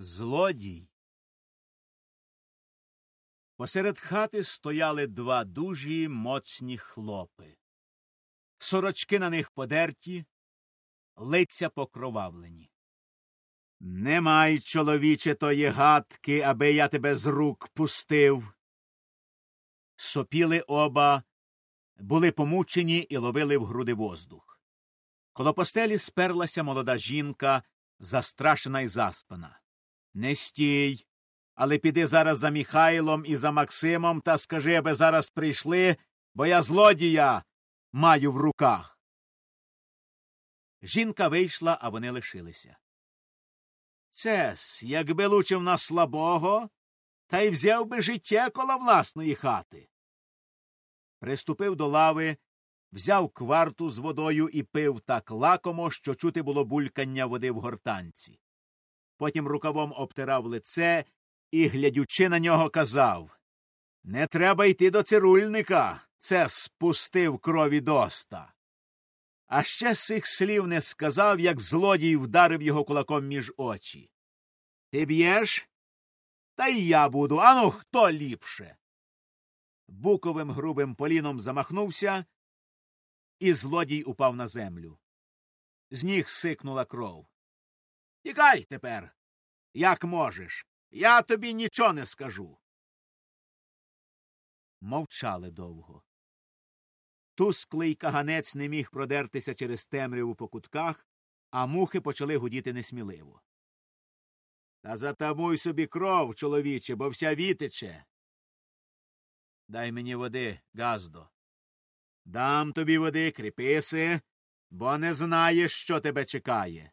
Злодій. Посеред хати стояли два дужі моцні хлопи. Сорочки на них подерті, лиця покровавлені. Немай, чоловіче, тої гадки, аби я тебе з рук пустив. Сопіли оба, були помучені і ловили в груди воздух. Коло постелі сперлася молода жінка, застрашена й заспана. Не стій, але піди зараз за Міхайлом і за Максимом та скажи, аби зараз прийшли, бо я злодія маю в руках. Жінка вийшла, а вони лишилися. Цес, якби лучив на слабого, та й взяв би життя коло власної хати. Приступив до лави, взяв кварту з водою і пив так лакомо, що чути було булькання води в гортанці. Потім рукавом обтирав лице і, глядючи на нього, казав Не треба йти до цирульника. Це спустив крові доста. А ще з цих слів не сказав, як злодій вдарив його кулаком між очі. Ти б'єш? Та й я буду. Ану, хто ліпше. Буковим грубим поліном замахнувся, і злодій упав на землю. З ніг сикнула кров. Тікай тепер, як можеш. Я тобі нічого не скажу. Мовчали довго. Тусклий каганець не міг продертися через темряву по кутках, а мухи почали гудіти несміливо. Та затамуй собі кров, чоловіче, бо вся вітече. Дай мені води, Газдо. Дам тобі води, кріписи, бо не знаєш, що тебе чекає.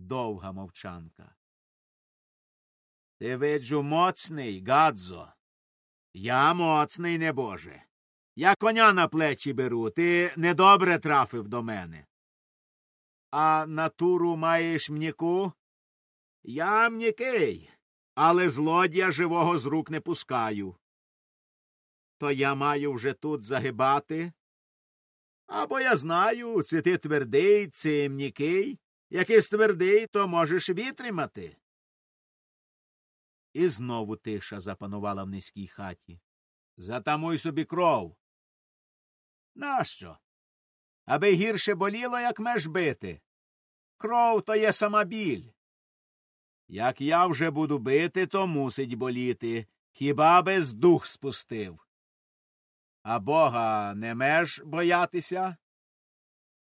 Довга мовчанка. Ти виджу моцний, Гадзо. Я моцний, небоже. Я коня на плечі беру, ти недобре трафив до мене. А натуру маєш мніку? Я мнікий, але злодія живого з рук не пускаю. То я маю вже тут загибати? Або я знаю, це ти твердий, це мнікий. Який твердий, то можеш вітримати. І знову тиша запанувала в низькій хаті. Затамуй собі кров. Нащо? Аби гірше боліло, як меж бити. Кров то є сама біль. Як я вже буду бити, то мусить боліти. Хіба без дух спустив. А бога не меж боятися?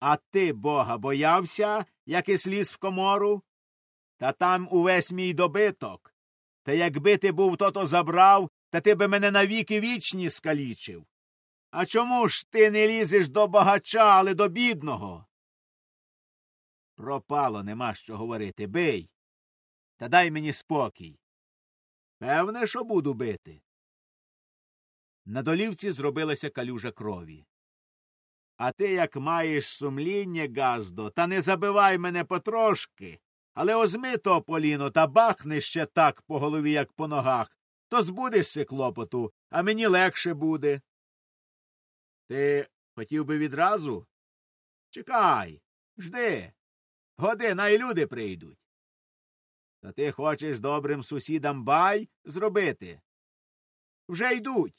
А ти бога боявся, як і сліз в комору? Та там увесь мій добиток. Та якби ти був то то забрав, та ти би мене навіки вічні скалічив. А чому ж ти не лізеш до багача, але до бідного? Пропало, нема що говорити. Бий. Та дай мені спокій. Певне, що буду бити. На долівці зробилася калюжа крові. А ти, як маєш сумління, Газдо, та не забивай мене потрошки, але озми то поліно та бахни ще так по голові, як по ногах, то збудешся клопоту, а мені легше буде. Ти хотів би відразу? Чекай, жди. Година й люди прийдуть. Та ти хочеш добрим сусідам бай зробити? Вже йдуть.